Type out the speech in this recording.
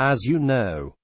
As you know,